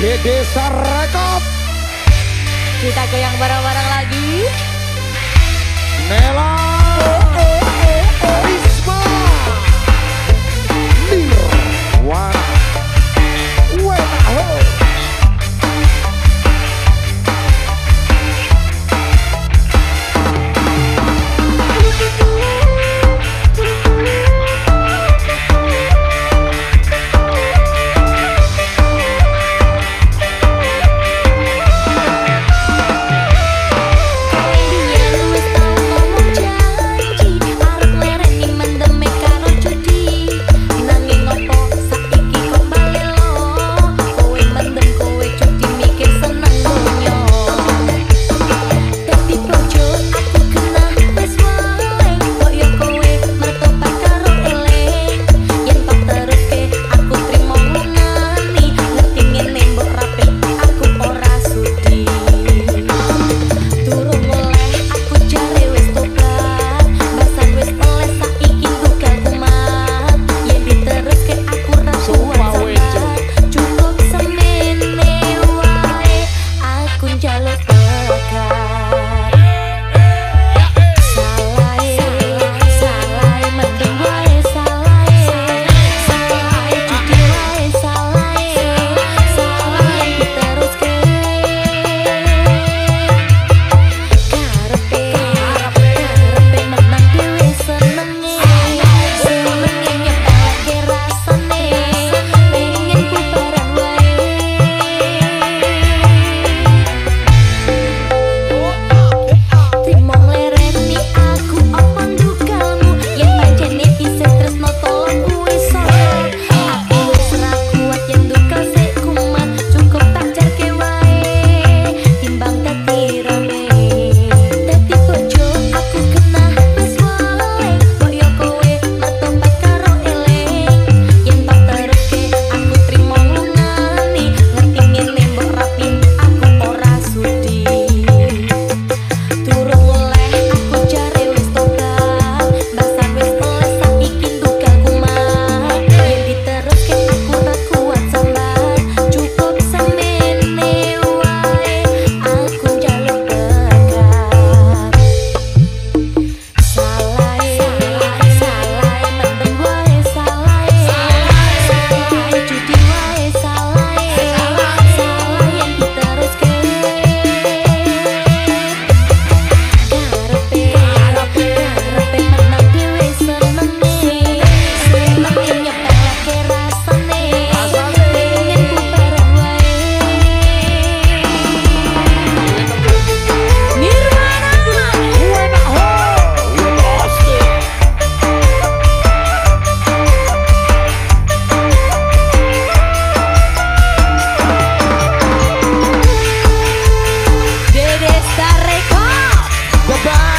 Dede Sarekop Kita goyang bareng-bareng lagi. Nela goodbye.